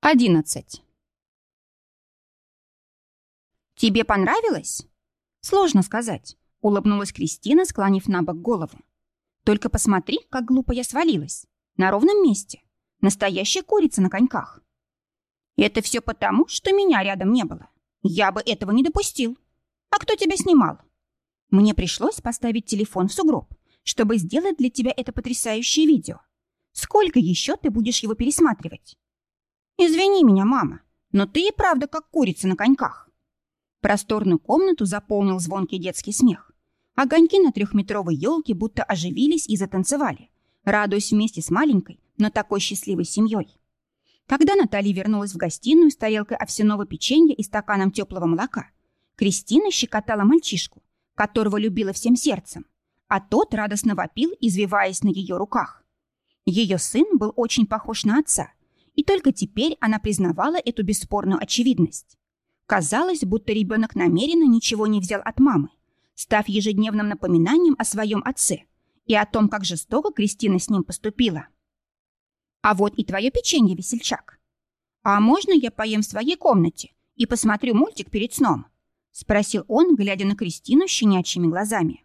11. «Тебе понравилось?» «Сложно сказать», — улыбнулась Кристина, склонив на бок голову. «Только посмотри, как глупо я свалилась. На ровном месте. Настоящая курица на коньках». «Это все потому, что меня рядом не было. Я бы этого не допустил. А кто тебя снимал?» «Мне пришлось поставить телефон в сугроб, чтобы сделать для тебя это потрясающее видео. Сколько еще ты будешь его пересматривать?» «Извини меня, мама, но ты и правда как курица на коньках». Просторную комнату заполнил звонкий детский смех. Огоньки на трехметровой елке будто оживились и затанцевали, радуясь вместе с маленькой, но такой счастливой семьей. Когда Наталья вернулась в гостиную с тарелкой овсяного печенья и стаканом теплого молока, Кристина щекотала мальчишку, которого любила всем сердцем, а тот радостно вопил, извиваясь на ее руках. Ее сын был очень похож на отца, и только теперь она признавала эту бесспорную очевидность. Казалось, будто ребенок намеренно ничего не взял от мамы, став ежедневным напоминанием о своем отце и о том, как жестоко Кристина с ним поступила. «А вот и твое печенье, весельчак. А можно я поем в своей комнате и посмотрю мультик перед сном?» — спросил он, глядя на Кристину щенячьими глазами.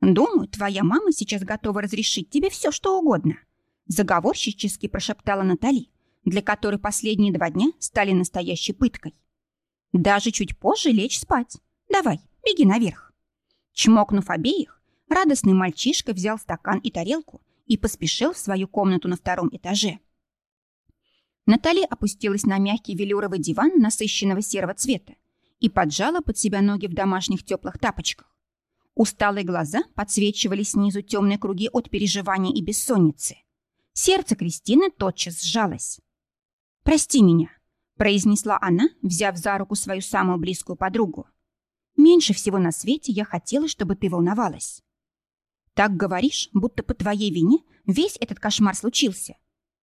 «Думаю, твоя мама сейчас готова разрешить тебе все, что угодно», — заговорщически прошептала Натали, для которой последние два дня стали настоящей пыткой. Даже чуть позже лечь спать. Давай, беги наверх. Чмокнув обеих, радостный мальчишка взял стакан и тарелку и поспешил в свою комнату на втором этаже. Натали опустилась на мягкий велюровый диван насыщенного серого цвета и поджала под себя ноги в домашних теплых тапочках. Усталые глаза подсвечивали снизу темные круги от переживания и бессонницы. Сердце Кристины тотчас сжалось. «Прости меня», — произнесла она, взяв за руку свою самую близкую подругу. «Меньше всего на свете я хотела, чтобы ты волновалась». «Так говоришь, будто по твоей вине весь этот кошмар случился.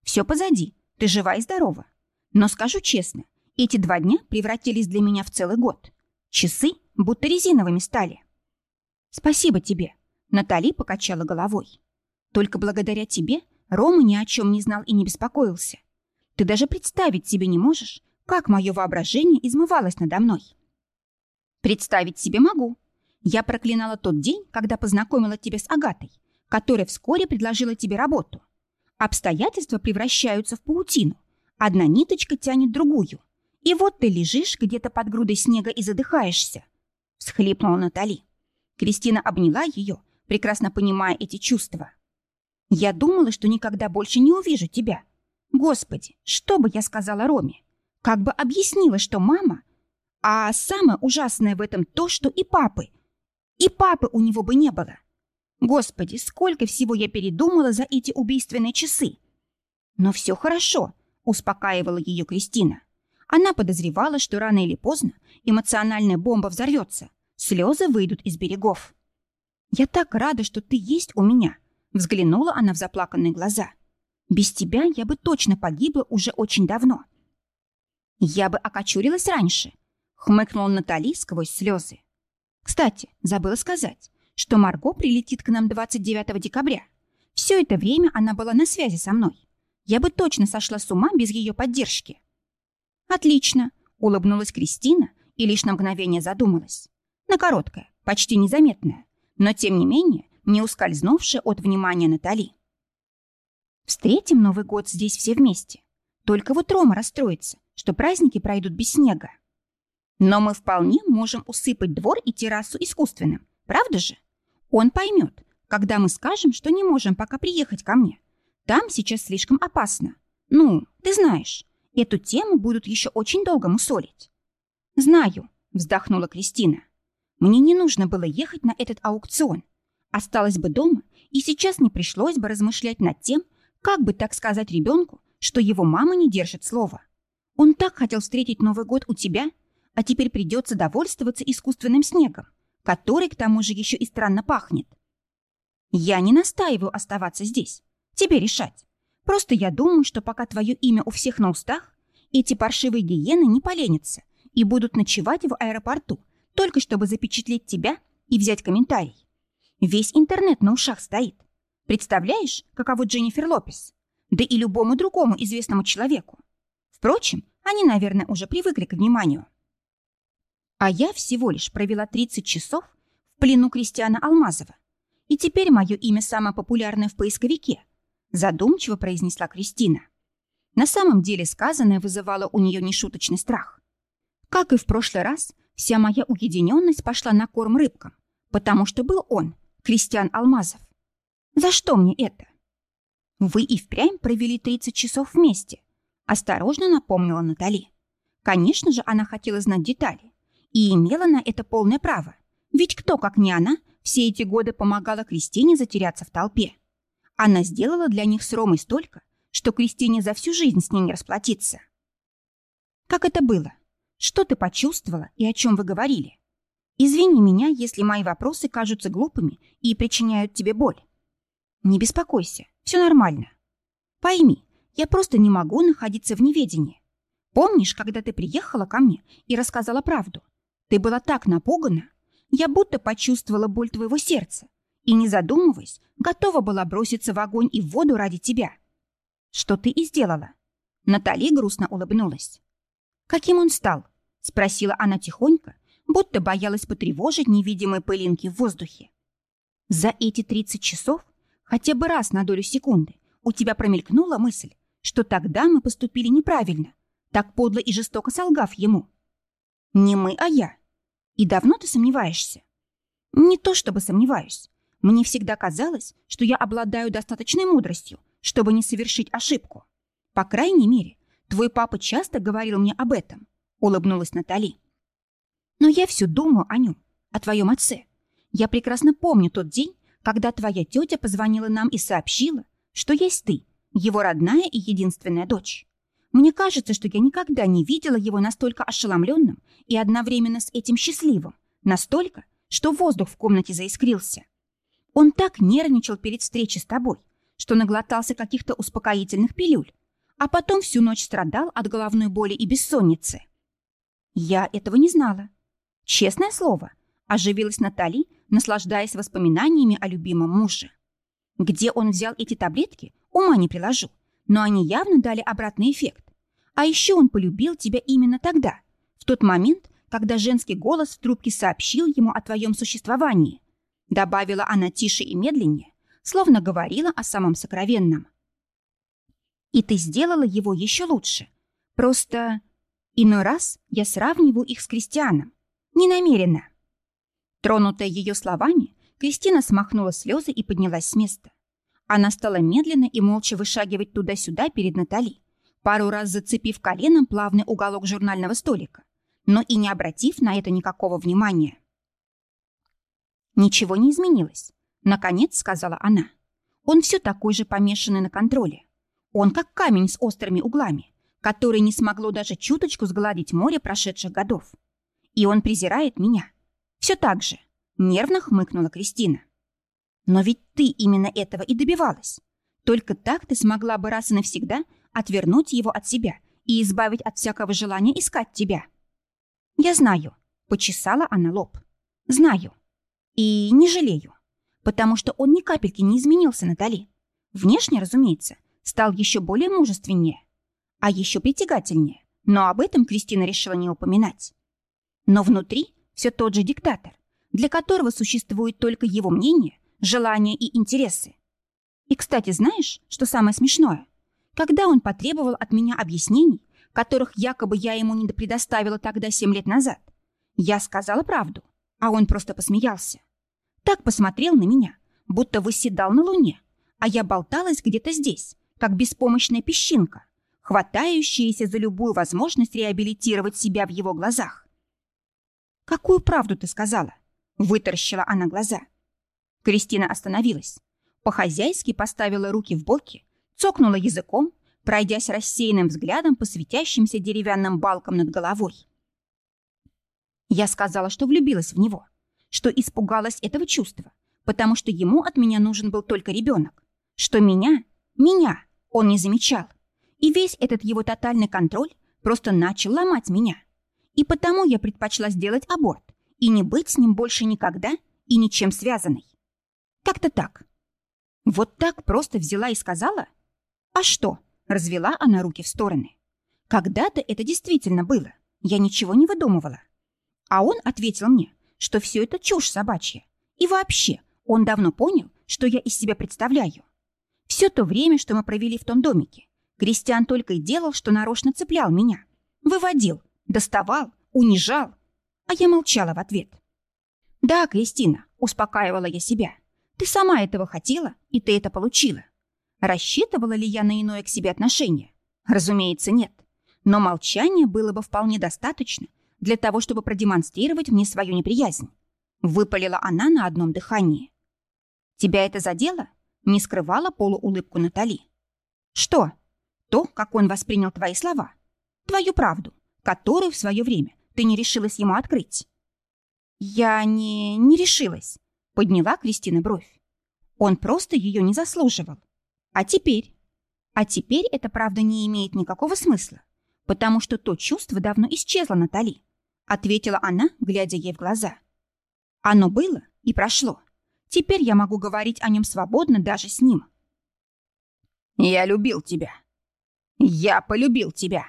Все позади, ты жива и здорова. Но скажу честно, эти два дня превратились для меня в целый год. Часы будто резиновыми стали». «Спасибо тебе», — Натали покачала головой. «Только благодаря тебе Рома ни о чем не знал и не беспокоился. Ты даже представить себе не можешь, как мое воображение измывалось надо мной. Представить себе могу. Я проклинала тот день, когда познакомила тебя с Агатой, которая вскоре предложила тебе работу. Обстоятельства превращаются в паутину. Одна ниточка тянет другую. И вот ты лежишь где-то под грудой снега и задыхаешься. Всхлипнула Натали. Кристина обняла ее, прекрасно понимая эти чувства. Я думала, что никогда больше не увижу тебя. Господи, что бы я сказала Роме? Как бы объяснила, что мама... А самое ужасное в этом то, что и папы. И папы у него бы не было. Господи, сколько всего я передумала за эти убийственные часы. Но все хорошо, успокаивала ее Кристина. Она подозревала, что рано или поздно эмоциональная бомба взорвется, слезы выйдут из берегов. «Я так рада, что ты есть у меня», — взглянула она в заплаканные глаза. Без тебя я бы точно погибла уже очень давно. Я бы окочурилась раньше, хмыкнула Натали сквозь слезы. Кстати, забыла сказать, что Марго прилетит к нам 29 декабря. Все это время она была на связи со мной. Я бы точно сошла с ума без ее поддержки. Отлично, улыбнулась Кристина и лишь на мгновение задумалась. На короткое, почти незаметное, но тем не менее не ускользнувшее от внимания Натали. Встретим Новый год здесь все вместе. Только вот Рома расстроится, что праздники пройдут без снега. Но мы вполне можем усыпать двор и террасу искусственным, правда же? Он поймет, когда мы скажем, что не можем пока приехать ко мне. Там сейчас слишком опасно. Ну, ты знаешь, эту тему будут еще очень долго мусолить. Знаю, вздохнула Кристина. Мне не нужно было ехать на этот аукцион. Осталось бы дома, и сейчас не пришлось бы размышлять над тем, как бы так сказать ребенку, что его мама не держит слова? Он так хотел встретить Новый год у тебя, а теперь придется довольствоваться искусственным снегом, который к тому же еще и странно пахнет. Я не настаиваю оставаться здесь. Тебе решать. Просто я думаю, что пока твое имя у всех на устах, эти паршивые гиены не поленятся и будут ночевать в аэропорту, только чтобы запечатлеть тебя и взять комментарий. Весь интернет на ушах стоит. Представляешь, каково Дженнифер Лопес? Да и любому другому известному человеку. Впрочем, они, наверное, уже привыкли к вниманию. А я всего лишь провела 30 часов в плену Кристиана Алмазова. И теперь мое имя самое популярное в поисковике, задумчиво произнесла Кристина. На самом деле сказанное вызывало у нее нешуточный страх. Как и в прошлый раз, вся моя уединенность пошла на корм рыбкам, потому что был он, Кристиан Алмазов. За что мне это? Вы и впрямь провели 30 часов вместе, осторожно напомнила Натали. Конечно же, она хотела знать детали и имела на это полное право. Ведь кто, как не она, все эти годы помогала Кристине затеряться в толпе. Она сделала для них с Ромой столько, что Кристине за всю жизнь с ней не расплатиться. Как это было? Что ты почувствовала и о чем вы говорили? Извини меня, если мои вопросы кажутся глупыми и причиняют тебе боль. Не беспокойся, все нормально. Пойми, я просто не могу находиться в неведении. Помнишь, когда ты приехала ко мне и рассказала правду? Ты была так напугана. Я будто почувствовала боль твоего сердца и, не задумываясь, готова была броситься в огонь и в воду ради тебя. Что ты и сделала. Натали грустно улыбнулась. «Каким он стал?» — спросила она тихонько, будто боялась потревожить невидимые пылинки в воздухе. «За эти 30 часов хотя бы раз на долю секунды у тебя промелькнула мысль, что тогда мы поступили неправильно, так подло и жестоко солгав ему. Не мы, а я. И давно ты сомневаешься? Не то чтобы сомневаюсь. Мне всегда казалось, что я обладаю достаточной мудростью, чтобы не совершить ошибку. По крайней мере, твой папа часто говорил мне об этом, улыбнулась Натали. Но я все думаю о нем, о твоем отце. Я прекрасно помню тот день, когда твоя тетя позвонила нам и сообщила, что есть ты, его родная и единственная дочь. Мне кажется, что я никогда не видела его настолько ошеломленным и одновременно с этим счастливым, настолько, что воздух в комнате заискрился. Он так нервничал перед встречей с тобой, что наглотался каких-то успокоительных пилюль, а потом всю ночь страдал от головной боли и бессонницы. Я этого не знала. Честное слово, оживилась Натали, наслаждаясь воспоминаниями о любимом муже. Где он взял эти таблетки, ума не приложу, но они явно дали обратный эффект. А еще он полюбил тебя именно тогда, в тот момент, когда женский голос в трубке сообщил ему о твоем существовании. Добавила она тише и медленнее, словно говорила о самом сокровенном. И ты сделала его еще лучше. Просто иной раз я сравниваю их с Кристианом. Ненамеренно. Тронутая ее словами, Кристина смахнула слезы и поднялась с места. Она стала медленно и молча вышагивать туда-сюда перед Натали, пару раз зацепив коленом плавный уголок журнального столика, но и не обратив на это никакого внимания. «Ничего не изменилось», — наконец сказала она. «Он все такой же помешанный на контроле. Он как камень с острыми углами, который не смогло даже чуточку сгладить море прошедших годов. И он презирает меня, все так же, нервно хмыкнула Кристина. Но ведь ты именно этого и добивалась. Только так ты смогла бы раз и навсегда отвернуть его от себя и избавить от всякого желания искать тебя. Я знаю, почесала она лоб. Знаю. И не жалею, потому что он ни капельки не изменился, Натали. Внешне, разумеется, стал еще более мужественнее, а еще притягательнее, но об этом Кристина решила не упоминать. Но внутри все тот же диктатор, для которого существует только его мнение, желания и интересы. И, кстати, знаешь, что самое смешное? Когда он потребовал от меня объяснений, которых якобы я ему не предоставила тогда семь лет назад, я сказала правду, а он просто посмеялся. Так посмотрел на меня, будто выседал на луне, а я болталась где-то здесь, как беспомощная песчинка, хватающаяся за любую возможность реабилитировать себя в его глазах. «Какую правду ты сказала?» — вытаращила она глаза. Кристина остановилась. По-хозяйски поставила руки в боки, цокнула языком, пройдясь рассеянным взглядом по светящимся деревянным балкам над головой. Я сказала, что влюбилась в него, что испугалась этого чувства, потому что ему от меня нужен был только ребенок, что меня, меня он не замечал, и весь этот его тотальный контроль просто начал ломать меня. И потому я предпочла сделать аборт и не быть с ним больше никогда и ничем связанной. Как-то так. Вот так просто взяла и сказала? А что? Развела она руки в стороны. Когда-то это действительно было. Я ничего не выдумывала. А он ответил мне, что все это чушь собачья. И вообще, он давно понял, что я из себя представляю. Все то время, что мы провели в том домике, Кристиан только и делал, что нарочно цеплял меня. Выводил, доставал, унижал. А я молчала в ответ. «Да, Кристина», — успокаивала я себя. «Ты сама этого хотела, и ты это получила. Рассчитывала ли я на иное к себе отношение? Разумеется, нет. Но молчание было бы вполне достаточно для того, чтобы продемонстрировать мне свою неприязнь. Выпалила она на одном дыхании. «Тебя это задело?» — не скрывала полуулыбку Натали. «Что?» То, как он воспринял твои слова. Твою правду, которую в свое время ты не решилась ему открыть. Я не... не решилась, подняла Кристина бровь. Он просто ее не заслуживал. А теперь? А теперь эта правда не имеет никакого смысла, потому что то чувство давно исчезло, Натали, ответила она, глядя ей в глаза. Оно было и прошло. Теперь я могу говорить о нем свободно даже с ним. «Я любил тебя», «Я полюбил тебя!»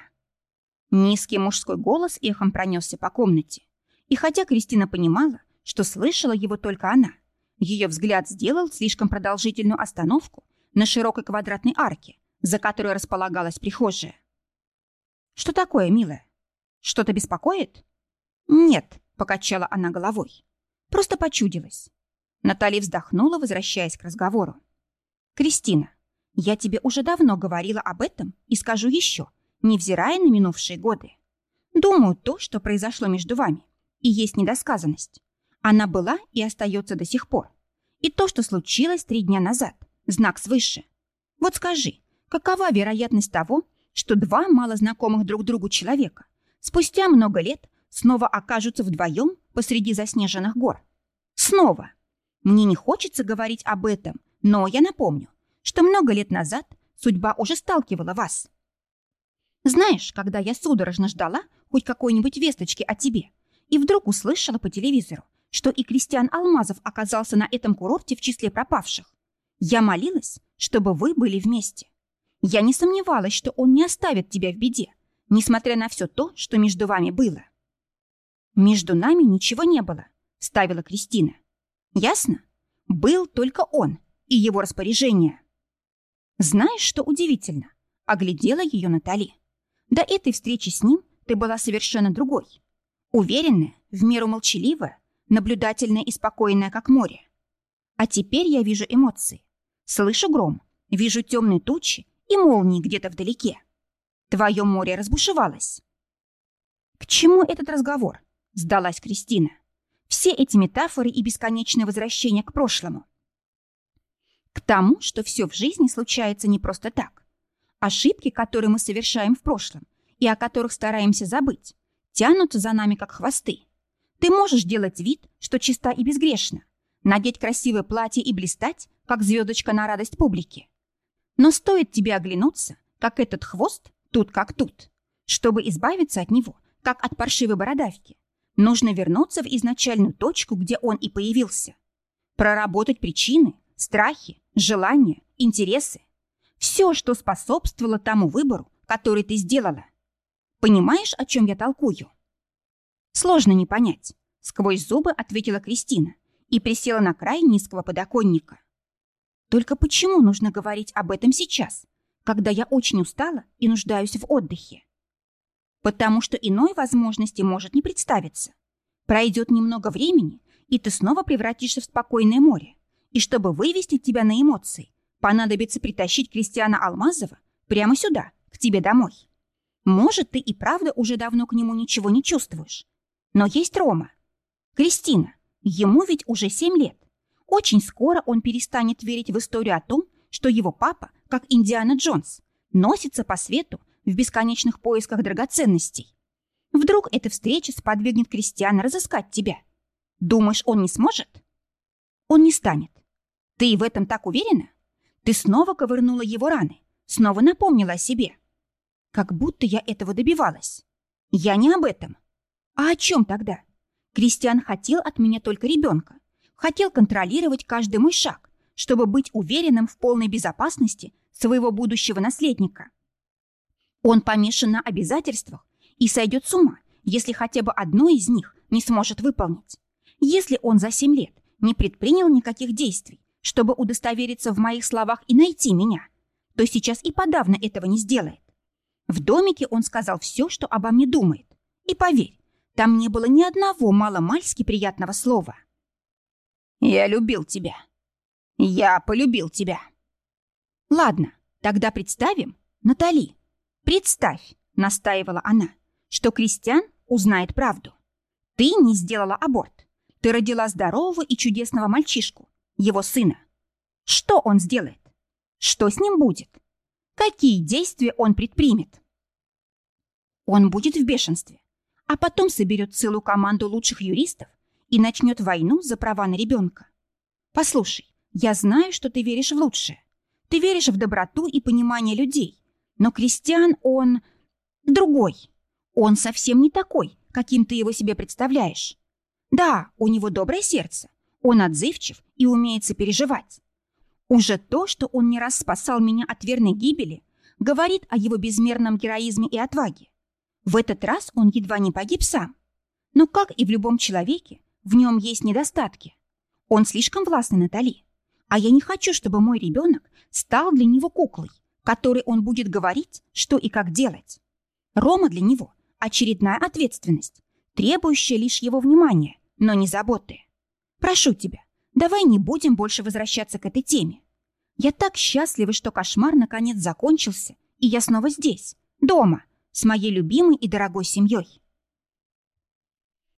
Низкий мужской голос эхом пронесся по комнате. И хотя Кристина понимала, что слышала его только она, ее взгляд сделал слишком продолжительную остановку на широкой квадратной арке, за которой располагалась прихожая. «Что такое, милая? Что-то беспокоит?» «Нет», — покачала она головой. «Просто почудилась». Наталья вздохнула, возвращаясь к разговору. «Кристина, я тебе уже давно говорила об этом и скажу еще, невзирая на минувшие годы. Думаю, то, что произошло между вами, и есть недосказанность. Она была и остается до сих пор. И то, что случилось три дня назад, знак свыше. Вот скажи, какова вероятность того, что два малознакомых друг другу человека спустя много лет снова окажутся вдвоем посреди заснеженных гор? Снова. Мне не хочется говорить об этом, но я напомню, что много лет назад судьба уже сталкивала вас. Знаешь, когда я судорожно ждала хоть какой-нибудь весточки о тебе, и вдруг услышала по телевизору, что и Кристиан Алмазов оказался на этом курорте в числе пропавших, я молилась, чтобы вы были вместе. Я не сомневалась, что он не оставит тебя в беде, несмотря на все то, что между вами было. «Между нами ничего не было», — ставила Кристина. «Ясно? Был только он и его распоряжение». Знаешь, что удивительно? Оглядела ее Натали. До этой встречи с ним ты была совершенно другой. Уверенная, в меру молчаливая, наблюдательная и спокойная, как море. А теперь я вижу эмоции. Слышу гром, вижу темные тучи и молнии где-то вдалеке. Твое море разбушевалось. К чему этот разговор? Сдалась Кристина. Все эти метафоры и бесконечное возвращение к прошлому. К тому, что все в жизни случается не просто так. Ошибки, которые мы совершаем в прошлом и о которых стараемся забыть, тянутся за нами, как хвосты. Ты можешь делать вид, что чиста и безгрешна, надеть красивое платье и блистать, как звездочка на радость публики. Но стоит тебе оглянуться, как этот хвост тут как тут. Чтобы избавиться от него, как от паршивой бородавки, нужно вернуться в изначальную точку, где он и появился. Проработать причины, страхи, желания, интересы. Все, что способствовало тому выбору, который ты сделала. Понимаешь, о чем я толкую? Сложно не понять. Сквозь зубы ответила Кристина и присела на край низкого подоконника. Только почему нужно говорить об этом сейчас, когда я очень устала и нуждаюсь в отдыхе? Потому что иной возможности может не представиться. Пройдет немного времени, и ты снова превратишься в спокойное море, и чтобы вывести тебя на эмоции, понадобится притащить Кристиана Алмазова прямо сюда, к тебе домой. Может, ты и правда уже давно к нему ничего не чувствуешь. Но есть Рома. Кристина, ему ведь уже семь лет. Очень скоро он перестанет верить в историю о том, что его папа, как Индиана Джонс, носится по свету в бесконечных поисках драгоценностей. Вдруг эта встреча сподвигнет Кристиана разыскать тебя. Думаешь, он не сможет? Он не станет. Ты в этом так уверена? Ты снова ковырнула его раны, снова напомнила о себе. Как будто я этого добивалась. Я не об этом. А о чем тогда? Кристиан хотел от меня только ребенка. Хотел контролировать каждый мой шаг, чтобы быть уверенным в полной безопасности своего будущего наследника. Он помешан на обязательствах и сойдет с ума, если хотя бы одно из них не сможет выполнить. Если он за семь лет не предпринял никаких действий, чтобы удостовериться в моих словах и найти меня, то сейчас и подавно этого не сделает. В домике он сказал все, что обо мне думает. И поверь, там не было ни одного маломальски приятного слова. «Я любил тебя. Я полюбил тебя». «Ладно, тогда представим, Натали. Представь», — настаивала она, «что Кристиан узнает правду. Ты не сделала аборт. Ты родила здорового и чудесного мальчишку, его сына. Что он сделает? Что с ним будет? Какие действия он предпримет? Он будет в бешенстве, а потом соберет целую команду лучших юристов и начнет войну за права на ребенка. Послушай, я знаю, что ты веришь в лучшее. Ты веришь в доброту и понимание людей. Но Кристиан, он другой. Он совсем не такой, каким ты его себе представляешь. Да, у него доброе сердце. Он отзывчив и умеет сопереживать. Уже то, что он не раз спасал меня от верной гибели, говорит о его безмерном героизме и отваге. В этот раз он едва не погиб сам. Но, как и в любом человеке, в нем есть недостатки. Он слишком властный Натали. А я не хочу, чтобы мой ребенок стал для него куклой, которой он будет говорить, что и как делать. Рома для него – очередная ответственность, требующая лишь его внимания, но не заботы. Прошу тебя, давай не будем больше возвращаться к этой теме. Я так счастлива, что кошмар наконец закончился, и я снова здесь, дома, с моей любимой и дорогой семьей.